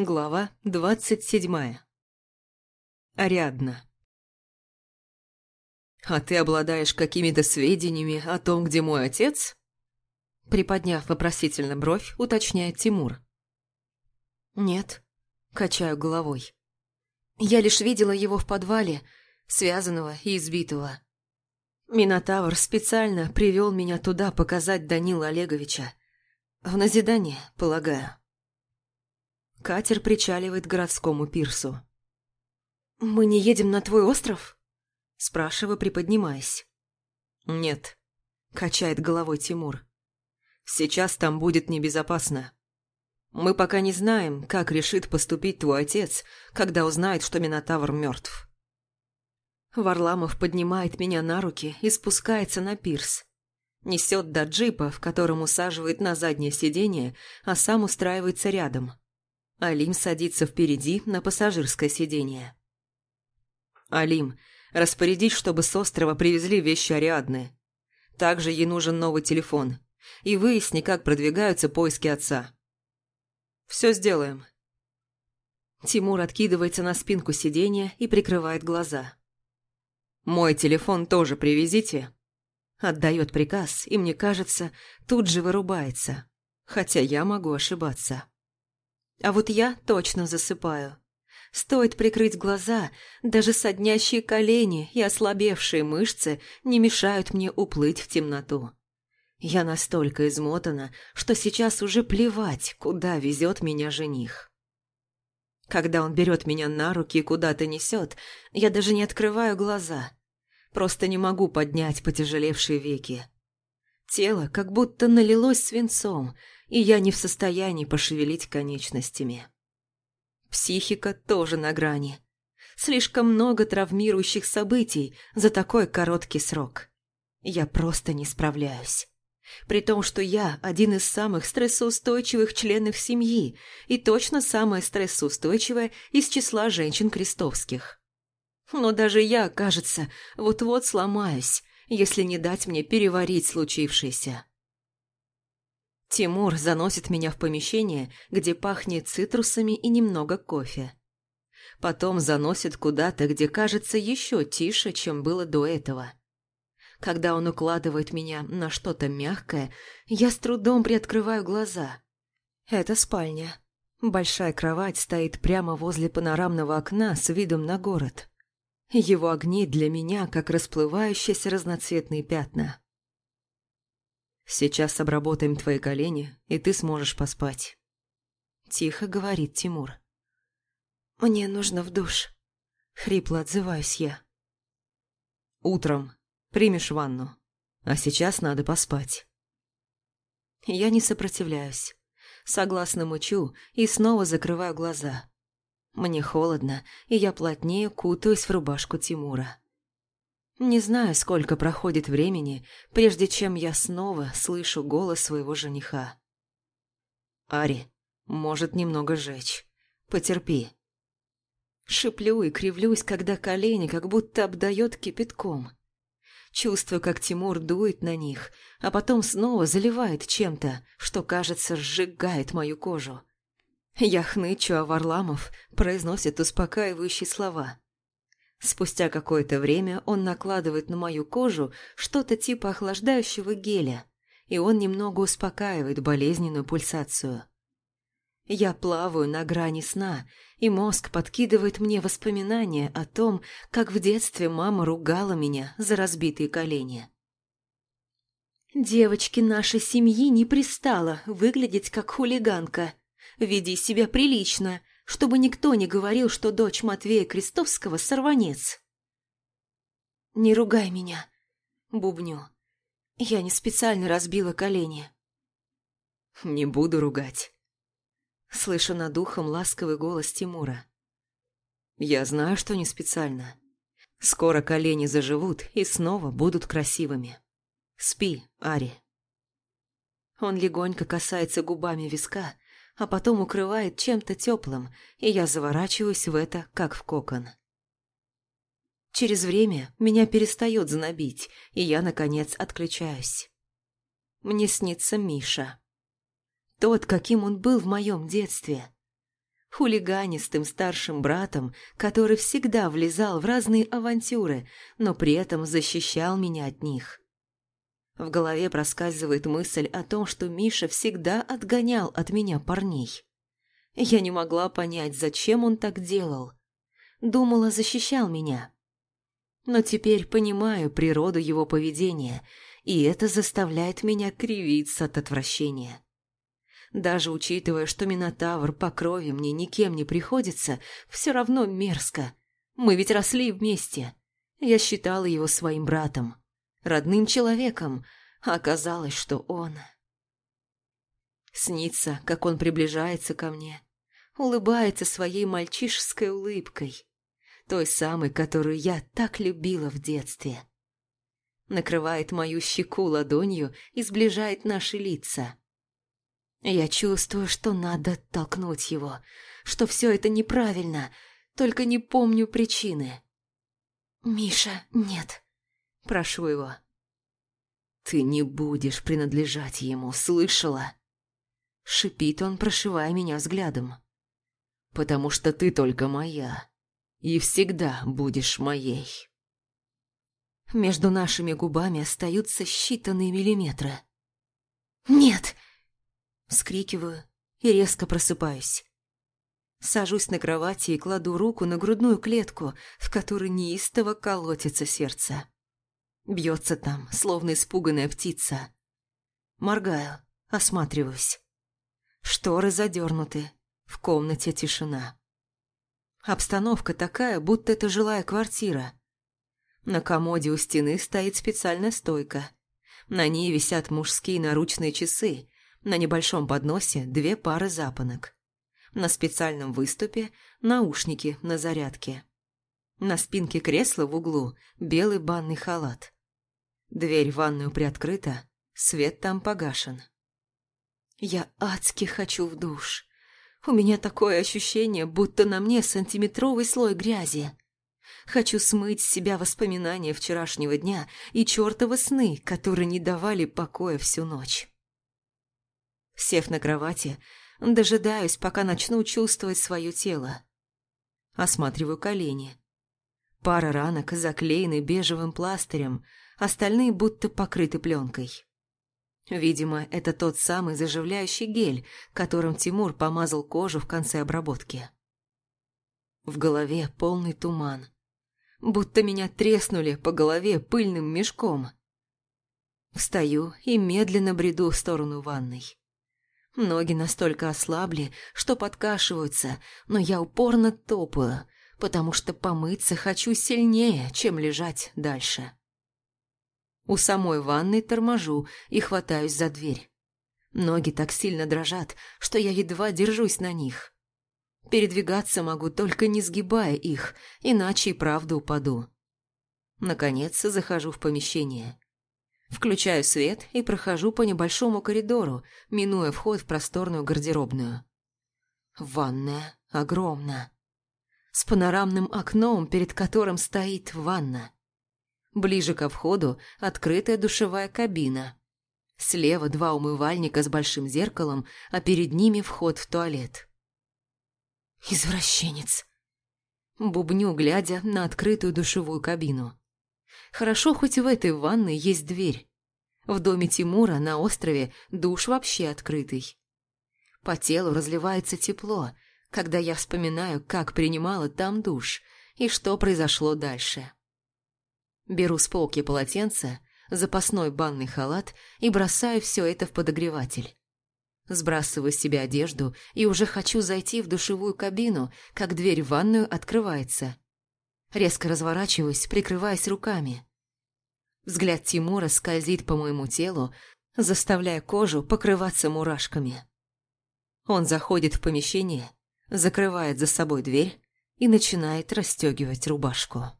Глава двадцать седьмая. Ариадна. «А ты обладаешь какими-то сведениями о том, где мой отец?» Приподняв вопросительно бровь, уточняет Тимур. «Нет», — качаю головой. «Я лишь видела его в подвале, связанного и избитого. Минотавр специально привел меня туда показать Данила Олеговича. В назидание, полагаю». Катер причаливает к городскому пирсу. «Мы не едем на твой остров?» Спрашиваю, приподнимаясь. «Нет», – качает головой Тимур. «Сейчас там будет небезопасно. Мы пока не знаем, как решит поступить твой отец, когда узнает, что Минотавр мертв». Варламов поднимает меня на руки и спускается на пирс. Несет до джипа, в котором усаживает на заднее сиденье, а сам устраивается рядом – Алим садится впереди на пассажирское сиденье. «Алим, распорядись, чтобы с острова привезли вещи Ариадны. Также ей нужен новый телефон. И выясни, как продвигаются поиски отца». «Все сделаем». Тимур откидывается на спинку сиденья и прикрывает глаза. «Мой телефон тоже привезите». Отдает приказ, и мне кажется, тут же вырубается. Хотя я могу ошибаться. А вот я точно засыпаю. Стоит прикрыть глаза, даже соднящие колени и ослабевшие мышцы не мешают мне уплыть в темноту. Я настолько измотана, что сейчас уже плевать, куда везет меня жених. Когда он берет меня на руки и куда-то несет, я даже не открываю глаза. Просто не могу поднять потяжелевшие веки. Тело как будто налилось свинцом, и я не в состоянии пошевелить конечностями. Психика тоже на грани. Слишком много травмирующих событий за такой короткий срок. Я просто не справляюсь. При том, что я один из самых стрессоустойчивых членов семьи и точно самая стрессоустойчивая из числа женщин крестовских. Но даже я, кажется, вот-вот сломаюсь, если не дать мне переварить случившееся. Тимур заносит меня в помещение, где пахнет цитрусами и немного кофе. Потом заносит куда-то, где кажется еще тише, чем было до этого. Когда он укладывает меня на что-то мягкое, я с трудом приоткрываю глаза. Это спальня. Большая кровать стоит прямо возле панорамного окна с видом на город. Его огни для меня как расплывающиеся разноцветные пятна. Сейчас обработаем твои колени, и ты сможешь поспать. Тихо говорит Тимур. Мне нужно в душ. Хрипло отзываюсь я. Утром примешь ванну, а сейчас надо поспать. Я не сопротивляюсь. Согласно мычу и снова закрываю глаза. Мне холодно, и я плотнее кутаюсь в рубашку Тимура. Не знаю, сколько проходит времени, прежде чем я снова слышу голос своего жениха. «Ари, может немного жечь. Потерпи». Шиплю и кривлюсь, когда колени как будто обдает кипятком. Чувствую, как Тимур дует на них, а потом снова заливает чем-то, что, кажется, сжигает мою кожу. Я хнычу, а Варламов произносит успокаивающие слова. Спустя какое-то время он накладывает на мою кожу что-то типа охлаждающего геля, и он немного успокаивает болезненную пульсацию. Я плаваю на грани сна, и мозг подкидывает мне воспоминания о том, как в детстве мама ругала меня за разбитые колени. «Девочке нашей семьи не пристало выглядеть как хулиганка. Веди себя прилично, чтобы никто не говорил, что дочь Матвея Крестовского сорванец. «Не ругай меня», — бубню. Я не специально разбила колени. «Не буду ругать», — слышу над ухом ласковый голос Тимура. «Я знаю, что не специально. Скоро колени заживут и снова будут красивыми. Спи, Ари». Он легонько касается губами виска, а потом укрывает чем-то теплым, и я заворачиваюсь в это, как в кокон. Через время меня перестает знобить, и я, наконец, отключаюсь. Мне снится Миша. Тот, каким он был в моем детстве. хулиганистым старшим братом, который всегда влезал в разные авантюры, но при этом защищал меня от них. В голове проскальзывает мысль о том, что Миша всегда отгонял от меня парней. Я не могла понять, зачем он так делал. Думала, защищал меня. Но теперь понимаю природу его поведения, и это заставляет меня кривиться от отвращения. Даже учитывая, что Минотавр по крови мне никем не приходится, все равно мерзко. Мы ведь росли вместе. Я считала его своим братом, родным человеком, а оказалось, что он... Снится, как он приближается ко мне, улыбается своей мальчишеской улыбкой, той самой, которую я так любила в детстве. Накрывает мою щеку ладонью и сближает наши лица. Я чувствую, что надо толкнуть его, что все это неправильно, только не помню причины. «Миша, нет», – прошу его. «Ты не будешь принадлежать ему, слышала?» Шипит он, прошивая меня взглядом. «Потому что ты только моя, и всегда будешь моей». Между нашими губами остаются считанные миллиметры. «Нет!» Вскрикиваю и резко просыпаюсь. Сажусь на кровати и кладу руку на грудную клетку, в которой неистово колотится сердце. Бьется там, словно испуганная птица. Моргаю, осматриваюсь. Шторы задернуты, в комнате тишина. Обстановка такая, будто это жилая квартира. На комоде у стены стоит специальная стойка. На ней висят мужские наручные часы, на небольшом подносе две пары запонок. На специальном выступе наушники на зарядке. На спинке кресла в углу белый банный халат. Дверь в ванную приоткрыта, свет там погашен. Я адски хочу в душ. У меня такое ощущение, будто на мне сантиметровый слой грязи. Хочу смыть с себя воспоминания вчерашнего дня и чертовы сны, которые не давали покоя всю ночь. Сев на кровати, дожидаюсь, пока начну чувствовать свое тело. Осматриваю колени. Пара ранок заклеены бежевым пластырем, остальные будто покрыты пленкой. Видимо, это тот самый заживляющий гель, которым Тимур помазал кожу в конце обработки. В голове полный туман. Будто меня треснули по голове пыльным мешком. Встаю и медленно бреду в сторону ванной. Ноги настолько ослабли, что подкашиваются, но я упорно топаю, потому что помыться хочу сильнее, чем лежать дальше. У самой ванной торможу и хватаюсь за дверь. Ноги так сильно дрожат, что я едва держусь на них. Передвигаться могу, только не сгибая их, иначе и правда упаду. Наконец захожу в помещение. Включаю свет и прохожу по небольшому коридору, минуя вход в просторную гардеробную. Ванная огромна. С панорамным окном, перед которым стоит ванна. Ближе ко входу открытая душевая кабина. Слева два умывальника с большим зеркалом, а перед ними вход в туалет. «Извращенец!» Бубню, глядя на открытую душевую кабину. Хорошо, хоть в этой ванной есть дверь. В доме Тимура на острове душ вообще открытый. По телу разливается тепло, когда я вспоминаю, как принимала там душ и что произошло дальше. Беру с полки полотенце, запасной банный халат и бросаю все это в подогреватель. Сбрасываю с себя одежду и уже хочу зайти в душевую кабину, как дверь в ванную открывается. Резко разворачиваюсь, прикрываясь руками. Взгляд Тимура скользит по моему телу, заставляя кожу покрываться мурашками. Он заходит в помещение, закрывает за собой дверь и начинает расстегивать рубашку.